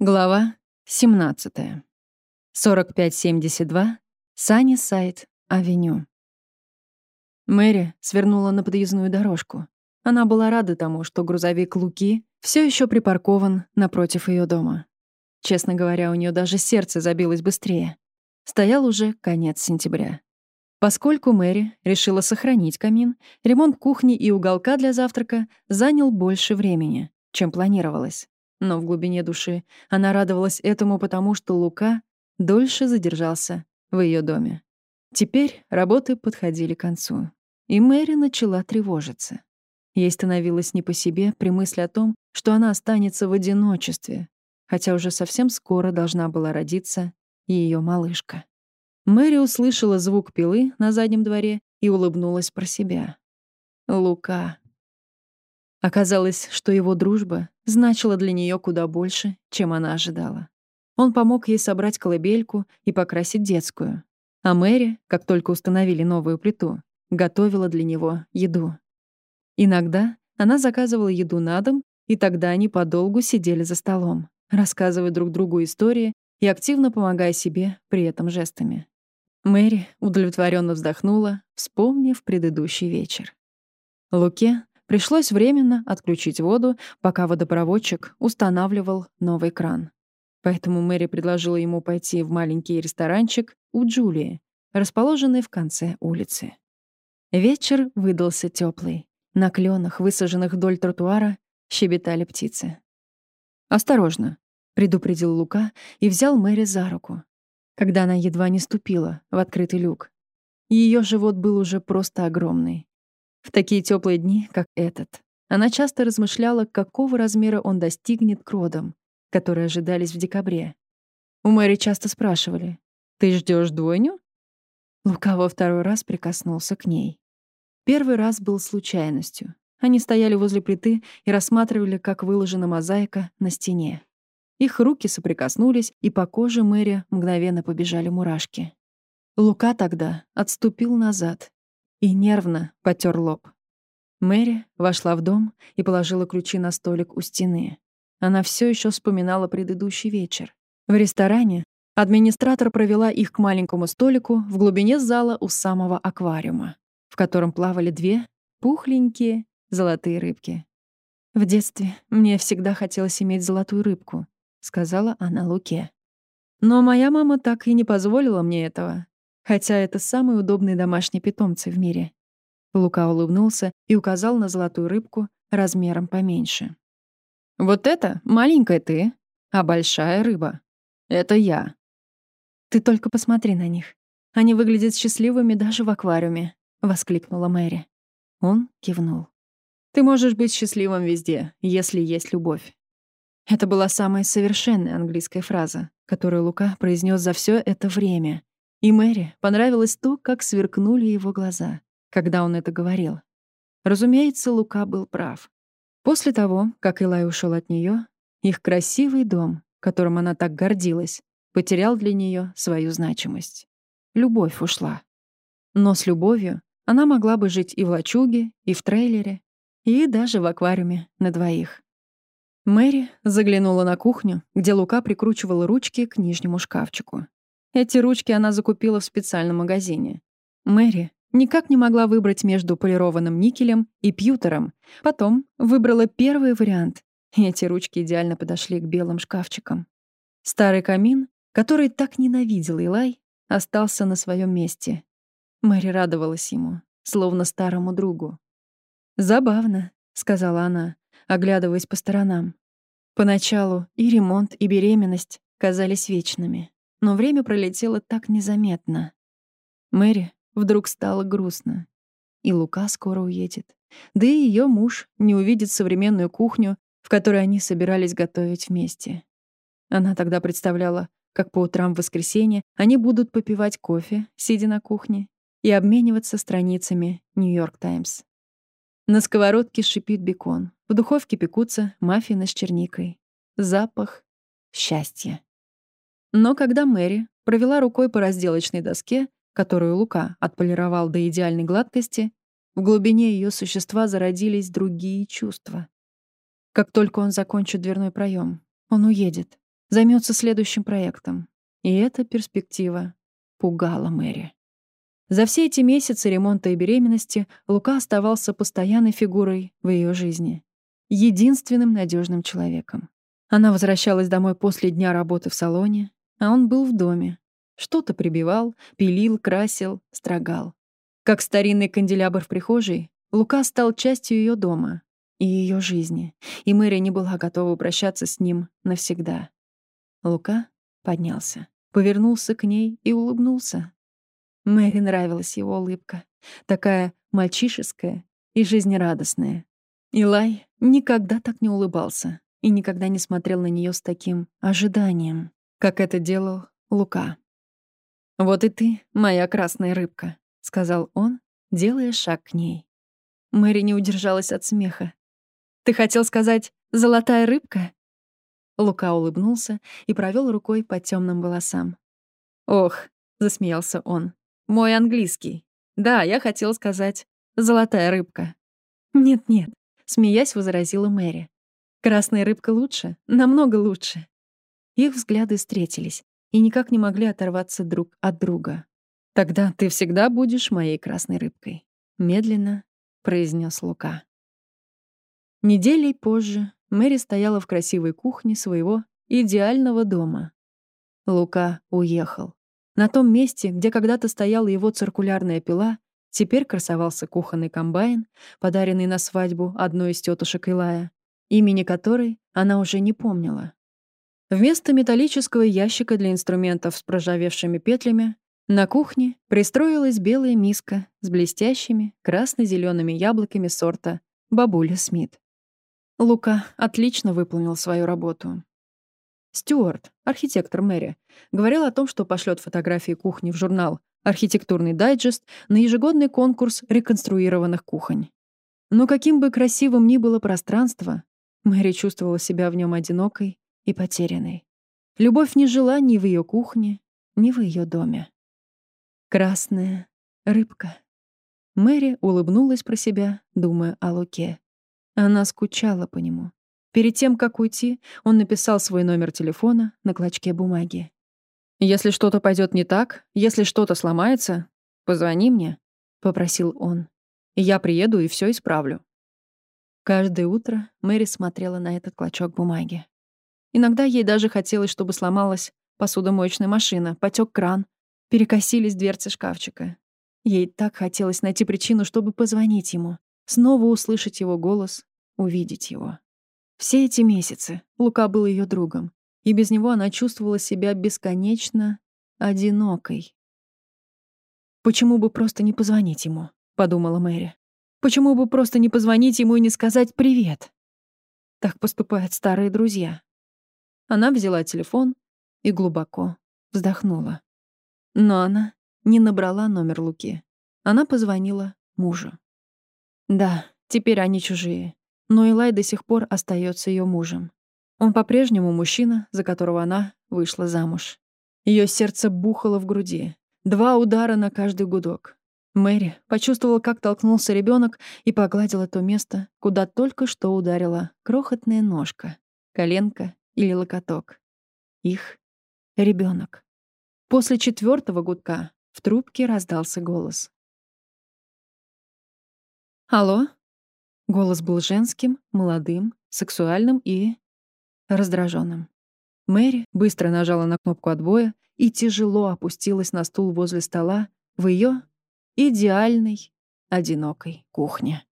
Глава 17. 4572. Сани Сайт, Авеню. Мэри свернула на подъездную дорожку. Она была рада тому, что грузовик Луки все еще припаркован напротив ее дома. Честно говоря, у нее даже сердце забилось быстрее. Стоял уже конец сентября. Поскольку Мэри решила сохранить камин, ремонт кухни и уголка для завтрака занял больше времени, чем планировалось. Но в глубине души она радовалась этому, потому что Лука дольше задержался в ее доме. Теперь работы подходили к концу, и Мэри начала тревожиться. Ей становилось не по себе при мысли о том, что она останется в одиночестве, хотя уже совсем скоро должна была родиться ее малышка. Мэри услышала звук пилы на заднем дворе и улыбнулась про себя. Лука. Оказалось, что его дружба значила для нее куда больше, чем она ожидала. Он помог ей собрать колыбельку и покрасить детскую. А Мэри, как только установили новую плиту, готовила для него еду. Иногда она заказывала еду на дом, и тогда они подолгу сидели за столом, рассказывая друг другу истории и активно помогая себе при этом жестами. Мэри удовлетворенно вздохнула, вспомнив предыдущий вечер. Луке Пришлось временно отключить воду, пока водопроводчик устанавливал новый кран. Поэтому Мэри предложила ему пойти в маленький ресторанчик у Джулии, расположенный в конце улицы. Вечер выдался теплый. На кленах, высаженных вдоль тротуара, щебетали птицы. «Осторожно», — предупредил Лука и взял Мэри за руку, когда она едва не ступила в открытый люк. Ее живот был уже просто огромный. В такие теплые дни, как этот, она часто размышляла, какого размера он достигнет к родам, которые ожидались в декабре. У Мэри часто спрашивали, «Ты ждешь двойню?» Лука во второй раз прикоснулся к ней. Первый раз был случайностью. Они стояли возле плиты и рассматривали, как выложена мозаика на стене. Их руки соприкоснулись, и по коже Мэри мгновенно побежали мурашки. Лука тогда отступил назад и нервно потер лоб. Мэри вошла в дом и положила ключи на столик у стены. Она все еще вспоминала предыдущий вечер. В ресторане администратор провела их к маленькому столику в глубине зала у самого аквариума, в котором плавали две пухленькие золотые рыбки. «В детстве мне всегда хотелось иметь золотую рыбку», — сказала она Луке. «Но моя мама так и не позволила мне этого хотя это самые удобные домашние питомцы в мире. Лука улыбнулся и указал на золотую рыбку размером поменьше. «Вот это маленькая ты, а большая рыба. Это я». «Ты только посмотри на них. Они выглядят счастливыми даже в аквариуме», — воскликнула Мэри. Он кивнул. «Ты можешь быть счастливым везде, если есть любовь». Это была самая совершенная английская фраза, которую Лука произнес за все это время, и Мэри понравилось то, как сверкнули его глаза, когда он это говорил. Разумеется, Лука был прав. После того, как Илай ушел от нее, их красивый дом, которым она так гордилась, потерял для нее свою значимость. Любовь ушла. Но с любовью она могла бы жить и в лачуге, и в трейлере, и даже в аквариуме на двоих. Мэри заглянула на кухню, где Лука прикручивал ручки к нижнему шкафчику. Эти ручки она закупила в специальном магазине. Мэри никак не могла выбрать между полированным никелем и пьютером. Потом выбрала первый вариант. Эти ручки идеально подошли к белым шкафчикам. Старый камин, который так ненавидел Илай, остался на своем месте. Мэри радовалась ему, словно старому другу. «Забавно», — сказала она, оглядываясь по сторонам. Поначалу и ремонт, и беременность казались вечными но время пролетело так незаметно. Мэри вдруг стало грустно. И Лука скоро уедет. Да и ее муж не увидит современную кухню, в которой они собирались готовить вместе. Она тогда представляла, как по утрам в воскресенье они будут попивать кофе, сидя на кухне, и обмениваться страницами «Нью-Йорк Таймс». На сковородке шипит бекон, в духовке пекутся маффины с черникой. Запах счастья. Но когда Мэри провела рукой по разделочной доске, которую Лука отполировал до идеальной гладкости, в глубине ее существа зародились другие чувства. Как только он закончит дверной проем, он уедет. займется следующим проектом. И эта перспектива пугала Мэри. За все эти месяцы ремонта и беременности Лука оставался постоянной фигурой в ее жизни. Единственным надежным человеком. Она возвращалась домой после дня работы в салоне, а он был в доме. Что-то прибивал, пилил, красил, строгал. Как старинный канделябр в прихожей, Лука стал частью ее дома и ее жизни, и Мэри не была готова прощаться с ним навсегда. Лука поднялся, повернулся к ней и улыбнулся. Мэри нравилась его улыбка, такая мальчишеская и жизнерадостная. Илай никогда так не улыбался и никогда не смотрел на нее с таким ожиданием, как это делал Лука. «Вот и ты, моя красная рыбка», — сказал он, делая шаг к ней. Мэри не удержалась от смеха. «Ты хотел сказать «золотая рыбка»?» Лука улыбнулся и провел рукой по темным волосам. «Ох», — засмеялся он, — «мой английский. Да, я хотел сказать «золотая рыбка». «Нет-нет», — смеясь возразила Мэри. «Красная рыбка лучше, намного лучше». Их взгляды встретились и никак не могли оторваться друг от друга. «Тогда ты всегда будешь моей красной рыбкой», — медленно произнес Лука. Неделей позже Мэри стояла в красивой кухне своего идеального дома. Лука уехал. На том месте, где когда-то стояла его циркулярная пила, теперь красовался кухонный комбайн, подаренный на свадьбу одной из тетушек Илая, имени которой она уже не помнила. Вместо металлического ящика для инструментов с проржавевшими петлями на кухне пристроилась белая миска с блестящими красно зелеными яблоками сорта «Бабуля Смит». Лука отлично выполнил свою работу. Стюарт, архитектор Мэри, говорил о том, что пошлет фотографии кухни в журнал «Архитектурный дайджест» на ежегодный конкурс реконструированных кухонь. Но каким бы красивым ни было пространство, Мэри чувствовала себя в нем одинокой и потерянной. Любовь не жила ни в ее кухне, ни в ее доме. Красная рыбка. Мэри улыбнулась про себя, думая о Луке. Она скучала по нему. Перед тем, как уйти, он написал свой номер телефона на клочке бумаги. «Если что-то пойдет не так, если что-то сломается, позвони мне», — попросил он. «Я приеду и все исправлю». Каждое утро Мэри смотрела на этот клочок бумаги. Иногда ей даже хотелось, чтобы сломалась посудомоечная машина, потек кран, перекосились дверцы шкафчика. Ей так хотелось найти причину, чтобы позвонить ему, снова услышать его голос, увидеть его. Все эти месяцы Лука был ее другом, и без него она чувствовала себя бесконечно одинокой. «Почему бы просто не позвонить ему?» — подумала Мэри. «Почему бы просто не позвонить ему и не сказать «привет»?» Так поступают старые друзья. Она взяла телефон и глубоко вздохнула. Но она не набрала номер Луки. Она позвонила мужу. Да, теперь они чужие но Илай до сих пор остается ее мужем. Он по-прежнему мужчина, за которого она вышла замуж. Ее сердце бухало в груди. Два удара на каждый гудок. Мэри почувствовала, как толкнулся ребенок и погладила то место, куда только что ударила крохотная ножка, коленка или локоток. Их ребенок. После четвертого гудка в трубке раздался голос. «Алло?» Голос был женским, молодым, сексуальным и раздраженным. Мэри быстро нажала на кнопку отбоя и тяжело опустилась на стул возле стола в ее идеальной, одинокой кухне.